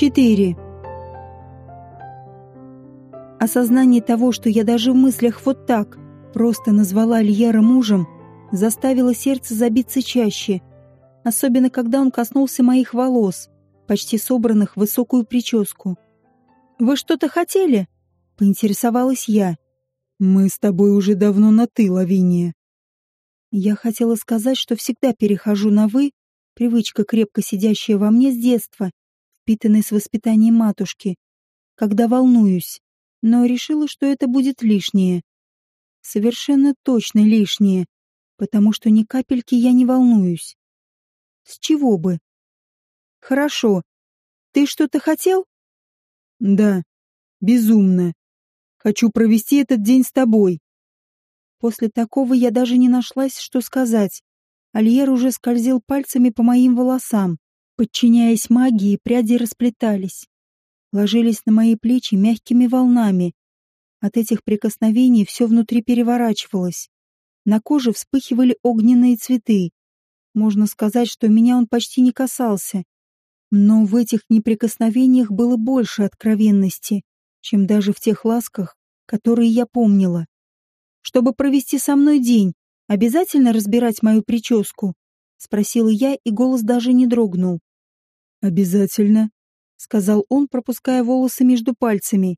4. Осознание того, что я даже в мыслях вот так просто назвала Льера мужем, заставило сердце забиться чаще, особенно когда он коснулся моих волос, почти собранных в высокую прическу. «Вы что-то хотели?» — поинтересовалась я. «Мы с тобой уже давно на «ты», Лавиния». Я хотела сказать, что всегда перехожу на «вы», привычка, крепко сидящая во мне с детства, впитанной с воспитанием матушки, когда волнуюсь, но решила, что это будет лишнее. Совершенно точно лишнее, потому что ни капельки я не волнуюсь. С чего бы? Хорошо. Ты что-то хотел? Да, безумно. Хочу провести этот день с тобой. После такого я даже не нашлась, что сказать. Альер уже скользил пальцами по моим волосам. Подчиняясь магии, пряди расплетались. Ложились на мои плечи мягкими волнами. От этих прикосновений все внутри переворачивалось. На коже вспыхивали огненные цветы. Можно сказать, что меня он почти не касался. Но в этих неприкосновениях было больше откровенности, чем даже в тех ласках, которые я помнила. Чтобы провести со мной день, обязательно разбирать мою прическу? Спросила я, и голос даже не дрогнул. «Обязательно», — сказал он, пропуская волосы между пальцами.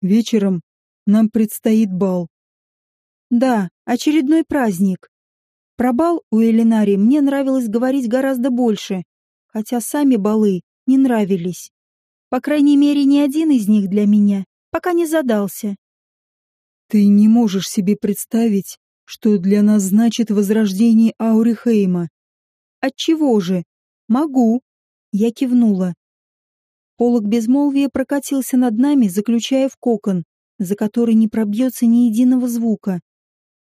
«Вечером нам предстоит бал». «Да, очередной праздник. Про бал у Элинари мне нравилось говорить гораздо больше, хотя сами балы не нравились. По крайней мере, ни один из них для меня пока не задался. «Ты не можешь себе представить, что для нас значит возрождение Аурихейма». «Отчего же? Могу», я кивнула. Полок безмолвия прокатился над нами, заключая в кокон, за который не пробьется ни единого звука.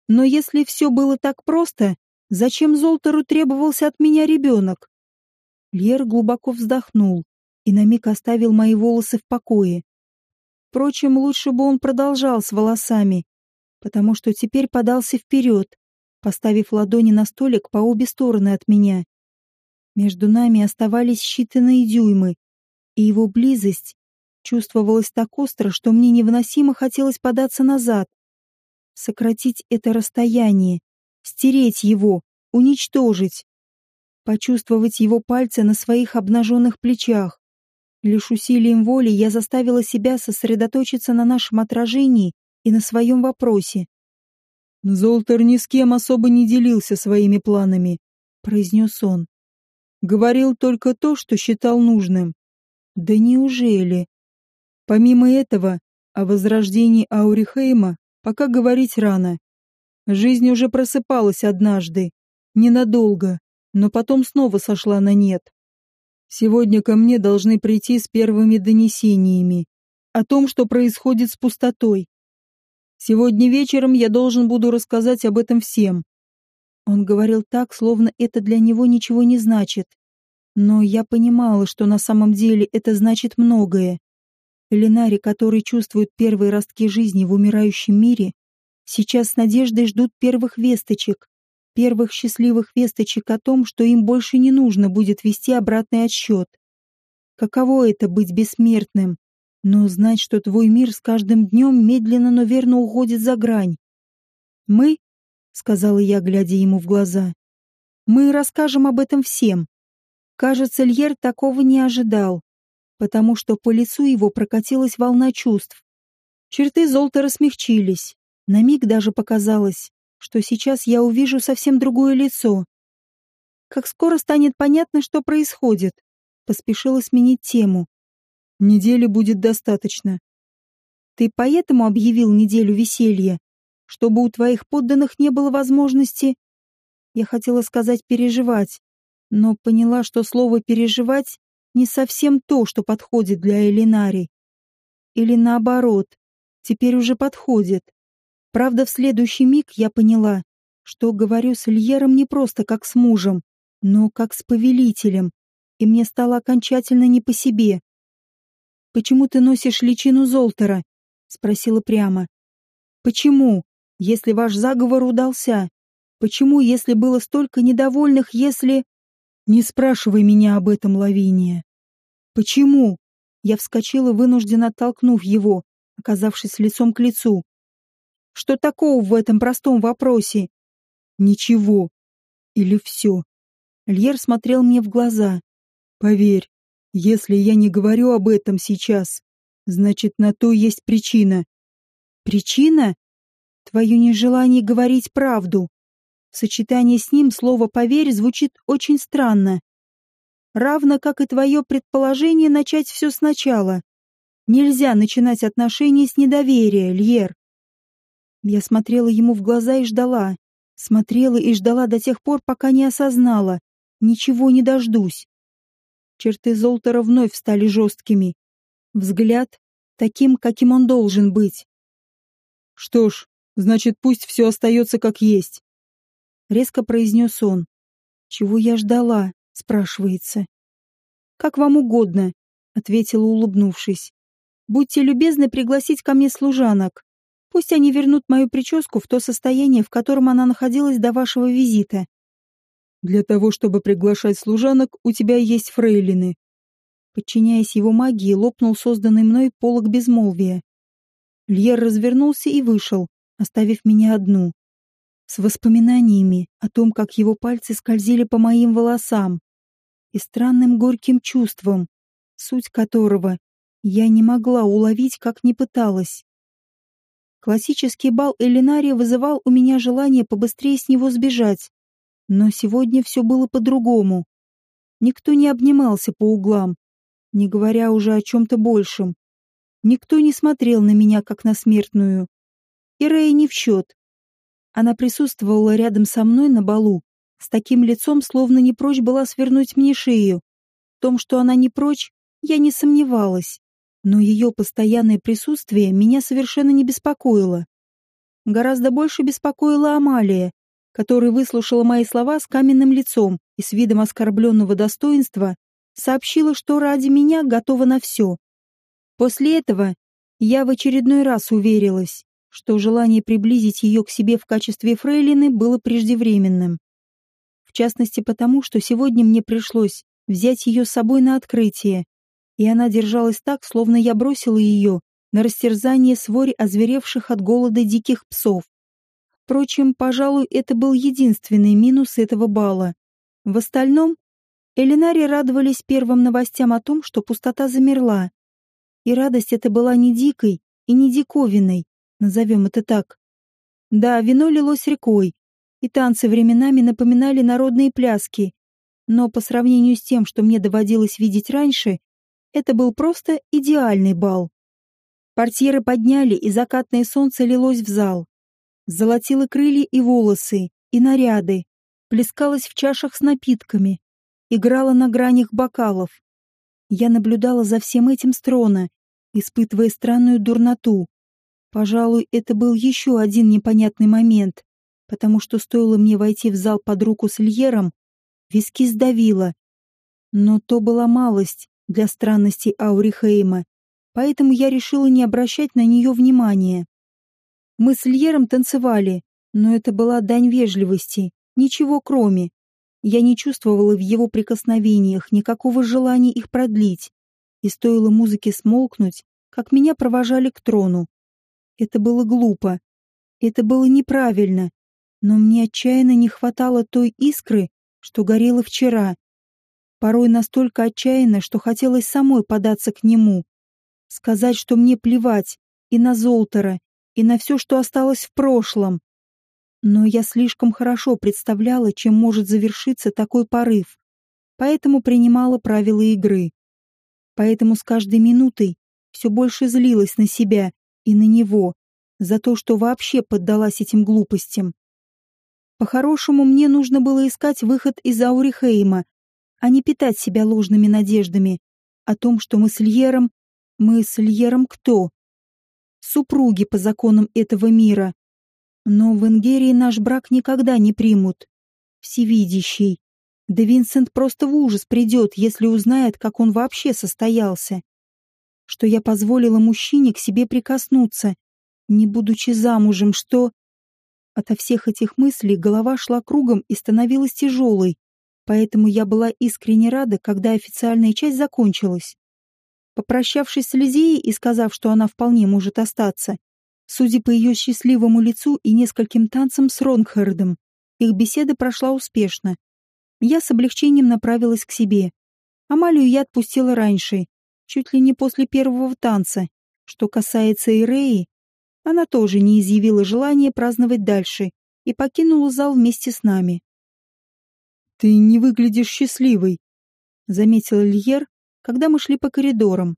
Но если все было так просто, зачем Золтеру требовался от меня ребенок? Лер глубоко вздохнул и на миг оставил мои волосы в покое. Впрочем, лучше бы он продолжал с волосами, потому что теперь подался вперед, поставив ладони на столик по обе стороны от меня. Между нами оставались считанные дюймы, и его близость чувствовалась так остро, что мне невыносимо хотелось податься назад, сократить это расстояние, стереть его, уничтожить, почувствовать его пальцы на своих обнаженных плечах. Лишь усилием воли я заставила себя сосредоточиться на нашем отражении и на своем вопросе. «Золтер ни с кем особо не делился своими планами», — произнес он. Говорил только то, что считал нужным. Да неужели? Помимо этого, о возрождении Аурихейма пока говорить рано. Жизнь уже просыпалась однажды, ненадолго, но потом снова сошла на нет. Сегодня ко мне должны прийти с первыми донесениями о том, что происходит с пустотой. Сегодня вечером я должен буду рассказать об этом всем. Он говорил так, словно это для него ничего не значит. Но я понимала, что на самом деле это значит многое. Элинари, которые чувствуют первые ростки жизни в умирающем мире, сейчас с надеждой ждут первых весточек, первых счастливых весточек о том, что им больше не нужно будет вести обратный отсчет. Каково это быть бессмертным, но знать, что твой мир с каждым днем медленно, но верно уходит за грань. Мы — сказала я, глядя ему в глаза. «Мы расскажем об этом всем». Кажется, Льер такого не ожидал, потому что по лицу его прокатилась волна чувств. Черты золота смягчились. На миг даже показалось, что сейчас я увижу совсем другое лицо. Как скоро станет понятно, что происходит, поспешила сменить тему. Недели будет достаточно. Ты поэтому объявил неделю веселья? Чтобы у твоих подданных не было возможности... Я хотела сказать «переживать», но поняла, что слово «переживать» не совсем то, что подходит для Элинари. Или наоборот, теперь уже подходит. Правда, в следующий миг я поняла, что говорю с Льером не просто как с мужем, но как с повелителем, и мне стало окончательно не по себе. «Почему ты носишь личину Золтера?» — спросила прямо. «Почему?» Если ваш заговор удался? Почему, если было столько недовольных, если... Не спрашивай меня об этом, Лавиния. Почему? Я вскочила, вынужденно оттолкнув его, оказавшись лицом к лицу. Что такого в этом простом вопросе? Ничего. Или все. Льер смотрел мне в глаза. Поверь, если я не говорю об этом сейчас, значит, на то есть причина. Причина? Твое нежелание говорить правду. В сочетании с ним слово «поверь» звучит очень странно. Равно как и твое предположение начать все сначала. Нельзя начинать отношения с недоверия, Льер. Я смотрела ему в глаза и ждала. Смотрела и ждала до тех пор, пока не осознала. Ничего не дождусь. Черты Золтера вновь стали жесткими. Взгляд таким, каким он должен быть. Что ж, значит, пусть все остается как есть. Резко произнес он. Чего я ждала, спрашивается. Как вам угодно, ответила, улыбнувшись. Будьте любезны пригласить ко мне служанок. Пусть они вернут мою прическу в то состояние, в котором она находилась до вашего визита. Для того, чтобы приглашать служанок, у тебя есть фрейлины. Подчиняясь его магии, лопнул созданный мной полог безмолвия. Льер развернулся и вышел, оставив меня одну. С воспоминаниями о том, как его пальцы скользили по моим волосам, и странным горьким чувством, суть которого я не могла уловить, как не пыталась. Классический бал Элинария вызывал у меня желание побыстрее с него сбежать. Но сегодня все было по-другому. Никто не обнимался по углам, не говоря уже о чем-то большем. Никто не смотрел на меня, как на смертную. И Рэя не в счет. Она присутствовала рядом со мной на балу, с таким лицом, словно не прочь была свернуть мне шею. В том, что она не прочь, я не сомневалась. Но ее постоянное присутствие меня совершенно не беспокоило. Гораздо больше беспокоила Амалия, которая выслушала мои слова с каменным лицом и с видом оскорбленного достоинства сообщила, что ради меня готова на все. После этого я в очередной раз уверилась, что желание приблизить ее к себе в качестве фрейлины было преждевременным. В частности потому, что сегодня мне пришлось взять ее с собой на открытие, и она держалась так, словно я бросила ее на растерзание своре озверевших от голода диких псов. Впрочем, пожалуй, это был единственный минус этого бала. В остальном, Элинари радовались первым новостям о том, что пустота замерла. И радость эта была не дикой и не диковиной, назовем это так. Да, вино лилось рекой, и танцы временами напоминали народные пляски, но по сравнению с тем, что мне доводилось видеть раньше, это был просто идеальный бал. Портьеры подняли, и закатное солнце лилось в зал золотила крылья и волосы, и наряды, плескалась в чашах с напитками, играла на гранях бокалов. Я наблюдала за всем этим с трона, испытывая странную дурноту. Пожалуй, это был еще один непонятный момент, потому что стоило мне войти в зал под руку с Льером, виски сдавило. Но то была малость для странностей Аурихейма, поэтому я решила не обращать на нее внимания. Мы с Льером танцевали, но это была дань вежливости, ничего кроме. Я не чувствовала в его прикосновениях никакого желания их продлить. И стоило музыке смолкнуть, как меня провожали к трону. Это было глупо. Это было неправильно. Но мне отчаянно не хватало той искры, что горела вчера. Порой настолько отчаянно, что хотелось самой податься к нему. Сказать, что мне плевать и на Золтера, и на все, что осталось в прошлом. Но я слишком хорошо представляла, чем может завершиться такой порыв, поэтому принимала правила игры. Поэтому с каждой минутой все больше злилась на себя и на него за то, что вообще поддалась этим глупостям. По-хорошему, мне нужно было искать выход из Аурихейма, а не питать себя ложными надеждами о том, что мы с Льером... Мы с Льером кто? супруги по законам этого мира. Но в Ингерии наш брак никогда не примут. Всевидящий. Да Винсент просто в ужас придет, если узнает, как он вообще состоялся. Что я позволила мужчине к себе прикоснуться, не будучи замужем, что... Ото всех этих мыслей голова шла кругом и становилась тяжелой, поэтому я была искренне рада, когда официальная часть закончилась. Попрощавшись с Лизеей и сказав, что она вполне может остаться, судя по ее счастливому лицу и нескольким танцам с Ронгхардом, их беседа прошла успешно. Я с облегчением направилась к себе. Амалию я отпустила раньше, чуть ли не после первого танца. Что касается Иреи, она тоже не изъявила желания праздновать дальше и покинула зал вместе с нами. «Ты не выглядишь счастливой», — заметил Льер, когда мы шли по коридорам.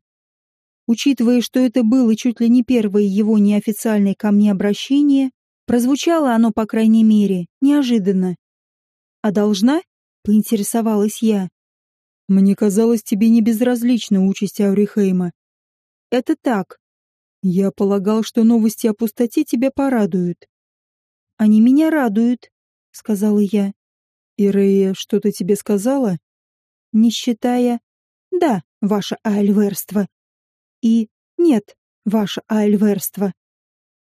Учитывая, что это было чуть ли не первое его неофициальное ко мне обращение, прозвучало оно, по крайней мере, неожиданно. «А должна?» — поинтересовалась я. «Мне казалось, тебе не безразлична участь Аурихейма». «Это так. Я полагал, что новости о пустоте тебя порадуют». «Они меня радуют», — сказала я. «И что-то тебе сказала?» «Не считая...» «Да, ваше альверство», и «нет, ваше альверство».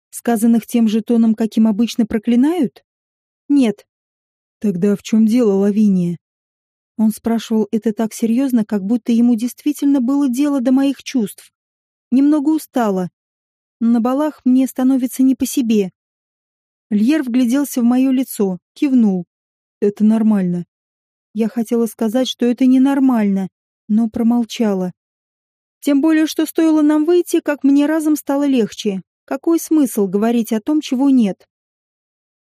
Сказанных тем же тоном, каким обычно проклинают? Нет. Тогда в чем дело, Лавиния? Он спрашивал это так серьезно, как будто ему действительно было дело до моих чувств. Немного устала. На балах мне становится не по себе. Льер вгляделся в мое лицо, кивнул. Это нормально. Я хотела сказать, что это ненормально, но промолчала. Тем более, что стоило нам выйти, как мне разом стало легче. Какой смысл говорить о том, чего нет?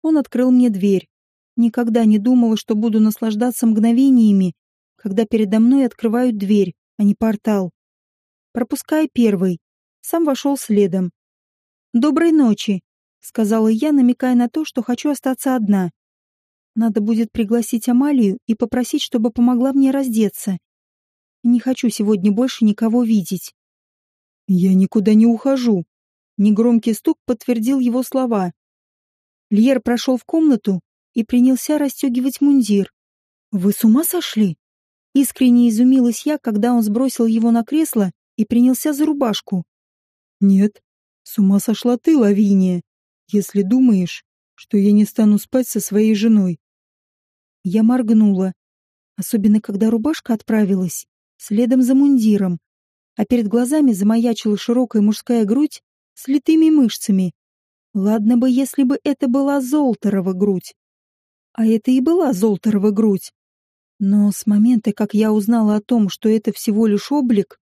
Он открыл мне дверь. Никогда не думала, что буду наслаждаться мгновениями, когда передо мной открывают дверь, а не портал. Пропуская первый, сам вошел следом. «Доброй ночи», — сказала я, намекая на то, что хочу остаться одна. Надо будет пригласить Амалию и попросить, чтобы помогла мне раздеться. Не хочу сегодня больше никого видеть. Я никуда не ухожу. Негромкий стук подтвердил его слова. Льер прошел в комнату и принялся расстегивать мундир. «Вы с ума сошли?» Искренне изумилась я, когда он сбросил его на кресло и принялся за рубашку. «Нет, с ума сошла ты, Лавиния, если думаешь, что я не стану спать со своей женой». Я моргнула, особенно когда рубашка отправилась следом за мундиром, а перед глазами замаячила широкая мужская грудь с литыми мышцами. Ладно бы, если бы это была Золтерова грудь. А это и была Золтерова грудь. Но с момента, как я узнала о том, что это всего лишь облик,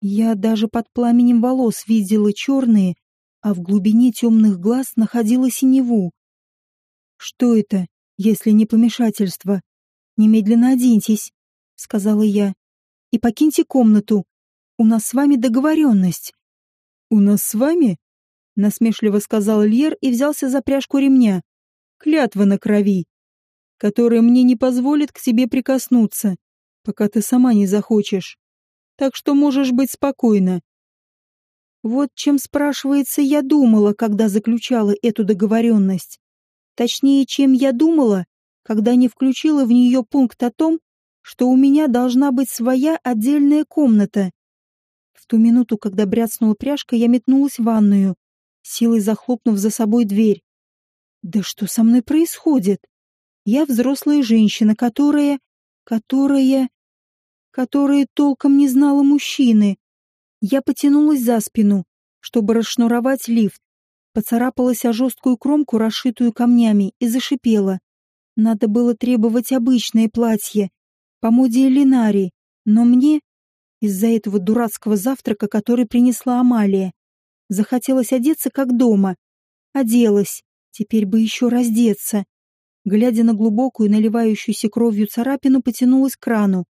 я даже под пламенем волос видела черные, а в глубине темных глаз находила синеву. «Что это, если не помешательство? Немедленно оденьтесь», — сказала я и покиньте комнату. У нас с вами договоренность». «У нас с вами?» — насмешливо сказал Льер и взялся за пряжку ремня. «Клятва на крови, которая мне не позволит к тебе прикоснуться, пока ты сама не захочешь. Так что можешь быть спокойна». Вот чем, спрашивается, я думала, когда заключала эту договоренность. Точнее, чем я думала, когда не включила в нее пункт о том, что у меня должна быть своя отдельная комната. В ту минуту, когда бряцнула пряжка, я метнулась в ванную, силой захлопнув за собой дверь. Да что со мной происходит? Я взрослая женщина, которая... которая... которая толком не знала мужчины. Я потянулась за спину, чтобы расшнуровать лифт, поцарапалась о жесткую кромку, расшитую камнями, и зашипела. Надо было требовать обычное платье, по моде Элинари, но мне, из-за этого дурацкого завтрака, который принесла Амалия, захотелось одеться как дома. Оделась, теперь бы еще раздеться. Глядя на глубокую, наливающуюся кровью царапину, потянулась к крану.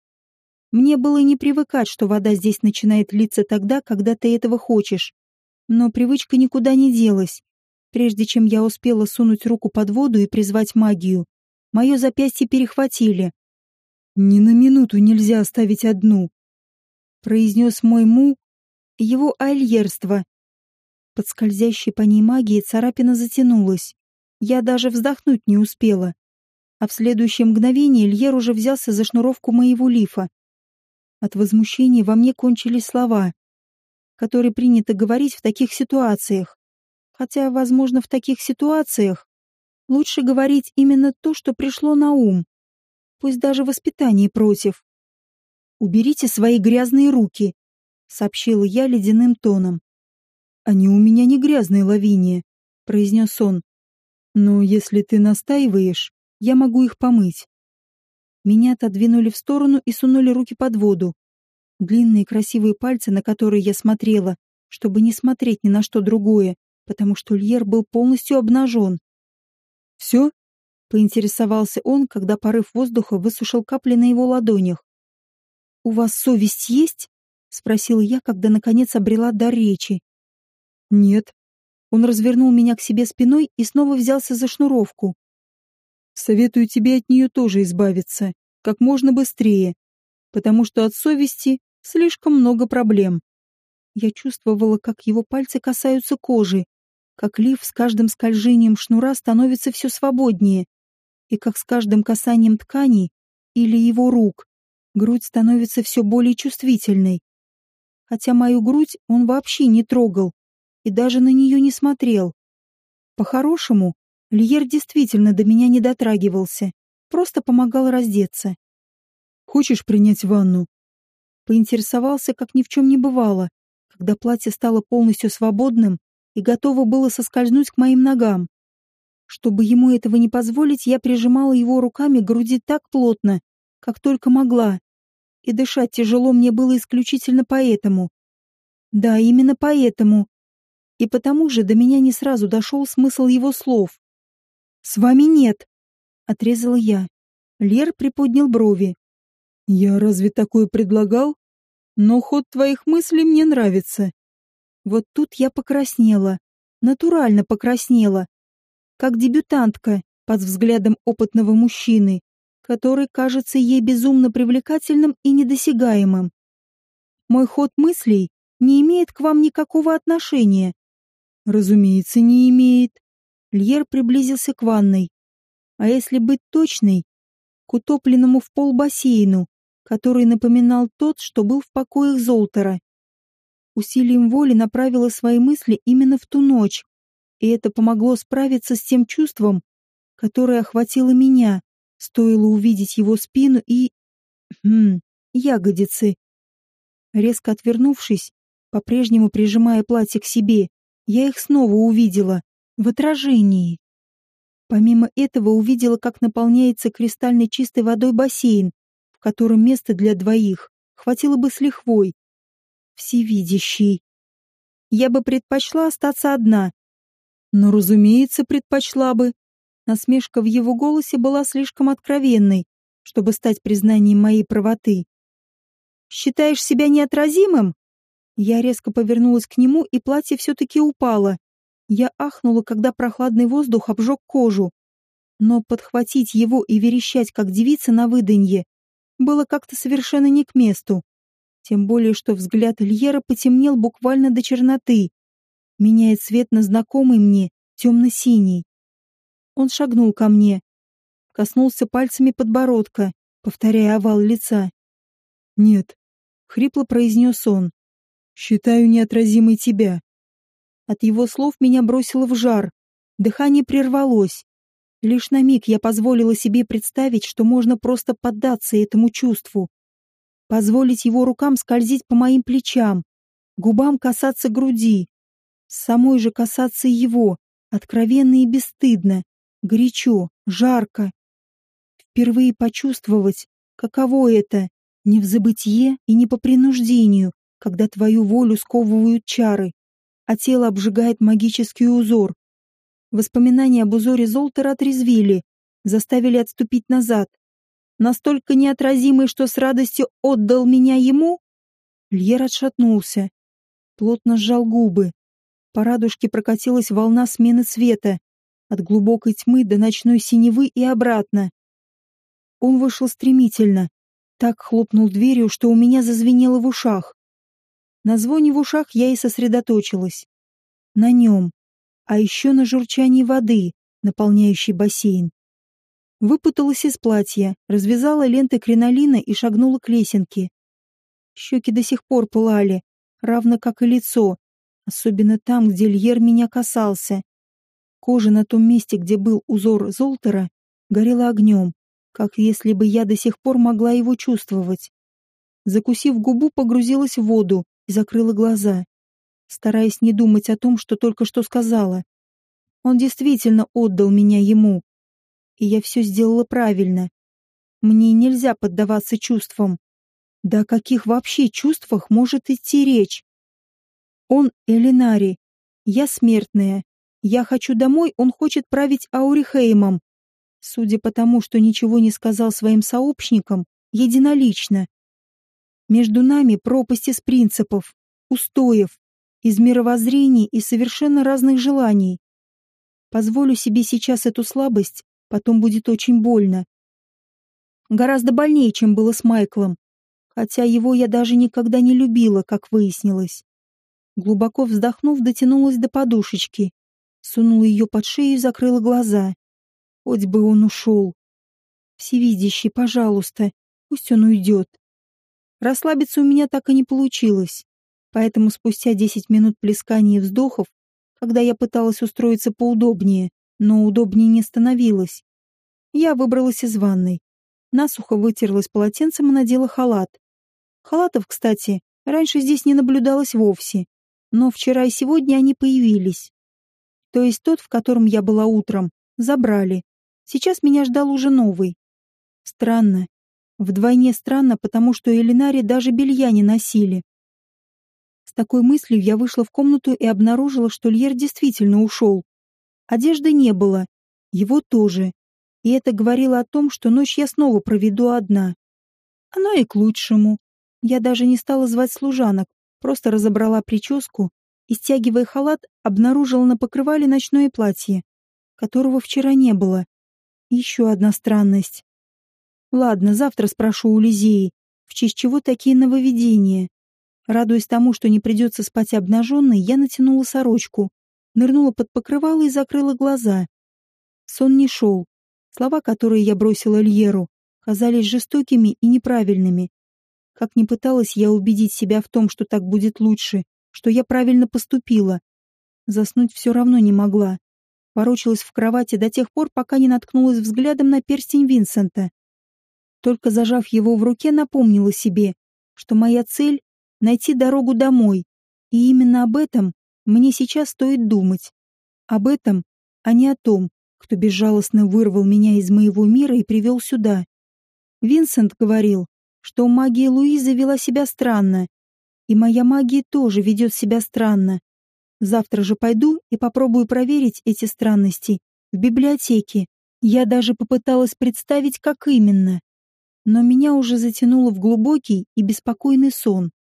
Мне было не привыкать, что вода здесь начинает литься тогда, когда ты этого хочешь. Но привычка никуда не делась. Прежде чем я успела сунуть руку под воду и призвать магию, мое запястье перехватили. «Ни на минуту нельзя оставить одну», — произнес мой му его альерство. Под скользящей по ней магией царапина затянулась. Я даже вздохнуть не успела. А в следующее мгновение Льер уже взялся за шнуровку моего лифа. От возмущения во мне кончились слова, которые принято говорить в таких ситуациях. Хотя, возможно, в таких ситуациях лучше говорить именно то, что пришло на ум пусть даже воспитание против. Уберите свои грязные руки. сообщила я ледяным тоном. «Они у меня не грязные, Лавиния», — произнес он. «Но если ты настаиваешь, я могу их помыть». Меня отодвинули в сторону и сунули руки под воду. Длинные красивые пальцы, на которые я смотрела, чтобы не смотреть ни на что другое, потому что Льер был полностью обнажен. «Все?» — поинтересовался он, когда порыв воздуха высушил капли на его ладонях. «У вас совесть есть?» — спросила я, когда наконец обрела дар речи. «Нет». Он развернул меня к себе спиной и снова взялся за шнуровку. «Советую тебе от нее тоже избавиться, как можно быстрее, потому что от совести слишком много проблем». Я чувствовала, как его пальцы касаются кожи, как лиф с каждым скольжением шнура становится все свободнее, и как с каждым касанием ткани или его рук грудь становится все более чувствительной. Хотя мою грудь он вообще не трогал и даже на нее не смотрел. По-хорошему, Льер действительно до меня не дотрагивался, просто помогал раздеться. «Хочешь принять ванну?» Поинтересовался, как ни в чем не бывало, когда платье стало полностью свободным и готово было соскользнуть к моим ногам. Чтобы ему этого не позволить, я прижимала его руками к груди так плотно, как только могла. И дышать тяжело мне было исключительно поэтому. Да, именно поэтому. И потому же до меня не сразу дошел смысл его слов. «С вами нет», — отрезала я. Лер приподнял брови. «Я разве такое предлагал? Но ход твоих мыслей мне нравится». Вот тут я покраснела. Натурально покраснела как дебютантка под взглядом опытного мужчины, который кажется ей безумно привлекательным и недосягаемым. Мой ход мыслей не имеет к вам никакого отношения. Разумеется, не имеет. Льер приблизился к ванной. А если быть точной, к утопленному в пол бассейну, который напоминал тот, что был в покоях Золтера. Усилием воли направила свои мысли именно в ту ночь, и это помогло справиться с тем чувством, которое охватило меня, стоило увидеть его спину и... Хм, ягодицы. Резко отвернувшись, по-прежнему прижимая платье к себе, я их снова увидела, в отражении. Помимо этого увидела, как наполняется кристально чистой водой бассейн, в котором места для двоих хватило бы с лихвой. Всевидящий. Я бы предпочла остаться одна, но, разумеется, предпочла бы. Насмешка в его голосе была слишком откровенной, чтобы стать признанием моей правоты. «Считаешь себя неотразимым?» Я резко повернулась к нему, и платье все-таки упало. Я ахнула, когда прохладный воздух обжег кожу. Но подхватить его и верещать, как девица на выданье, было как-то совершенно не к месту. Тем более, что взгляд Льера потемнел буквально до черноты меняет цвет на знакомый мне, темно-синий. Он шагнул ко мне, коснулся пальцами подбородка, повторяя овал лица. «Нет», — хрипло произнес он, — «считаю неотразимой тебя». От его слов меня бросило в жар, дыхание прервалось. Лишь на миг я позволила себе представить, что можно просто поддаться этому чувству. Позволить его рукам скользить по моим плечам, губам касаться груди, Самой же касаться его, откровенно и бесстыдно, горячо, жарко. Впервые почувствовать, каково это, не в забытье и не по принуждению, когда твою волю сковывают чары, а тело обжигает магический узор. Воспоминания об узоре Золтера отрезвили, заставили отступить назад. Настолько неотразимый, что с радостью отдал меня ему? Льер отшатнулся, плотно сжал губы, по радужке прокатилась волна смены цвета, от глубокой тьмы до ночной синевы и обратно. Он вышел стремительно, так хлопнул дверью, что у меня зазвенело в ушах. На звоне в ушах я и сосредоточилась. На нем, а еще на журчании воды, наполняющей бассейн. Выпуталась из платья, развязала ленты кринолина и шагнула к лесенке. Щеки до сих пор пылали, равно как и лицо, особенно там, где Льер меня касался. Кожа на том месте, где был узор Золтера, горела огнем, как если бы я до сих пор могла его чувствовать. Закусив губу, погрузилась в воду и закрыла глаза, стараясь не думать о том, что только что сказала. Он действительно отдал меня ему, и я все сделала правильно. Мне нельзя поддаваться чувствам. Да о каких вообще чувствах может идти речь? Он Элинари, я смертная. Я хочу домой, он хочет править Аурихеймом. Судя по тому, что ничего не сказал своим сообщникам, единолично. Между нами пропасть из принципов, устоев, из мировоззрений и совершенно разных желаний. Позволю себе сейчас эту слабость, потом будет очень больно. Гораздо больнее, чем было с Майклом, хотя его я даже никогда не любила, как выяснилось. Глубоко вздохнув, дотянулась до подушечки, сунула ее под шею и закрыла глаза. Хоть бы он ушел. Всевидящий, пожалуйста, пусть он уйдет. Расслабиться у меня так и не получилось, поэтому спустя десять минут плескания и вздохов, когда я пыталась устроиться поудобнее, но удобнее не становилось, я выбралась из ванной. Насухо вытерлась полотенцем и надела халат. Халатов, кстати, раньше здесь не наблюдалось вовсе, но вчера и сегодня они появились. То есть тот, в котором я была утром, забрали. Сейчас меня ждал уже новый. Странно, Вдвойне странно, потому что Элинари даже белья не носили. С такой мыслью я вышла в комнату и обнаружила, что Льер действительно ушел. Одежды не было, его тоже. И это говорило о том, что ночь я снова проведу одна. Оно и к лучшему. Я даже не стала звать служанок, просто разобрала прическу и, стягивая халат, обнаружила на покрывале ночное платье, которого вчера не было. Еще одна странность. Ладно, завтра спрошу у Лизеи, в честь чего такие нововведения. Радуясь тому, что не придется спать обнаженной, я натянула сорочку, нырнула под покрывало и закрыла глаза. Сон не шел. Слова, которые я бросила Льеру, казались жестокими и неправильными. Как ни пыталась я убедить себя в том, что так будет лучше, что я правильно поступила. Заснуть все равно не могла. Ворочалась в кровати до тех пор, пока не наткнулась взглядом на перстень Винсента. Только зажав его в руке, напомнила себе, что моя цель — найти дорогу домой. И именно об этом мне сейчас стоит думать. Об этом, а не о том, кто безжалостно вырвал меня из моего мира и привел сюда. Винсент говорил, что магия Луизы вела себя странно, и моя магия тоже ведет себя странно. Завтра же пойду и попробую проверить эти странности в библиотеке. Я даже попыталась представить, как именно но меня уже затянуло в глубокий и беспокойный сон.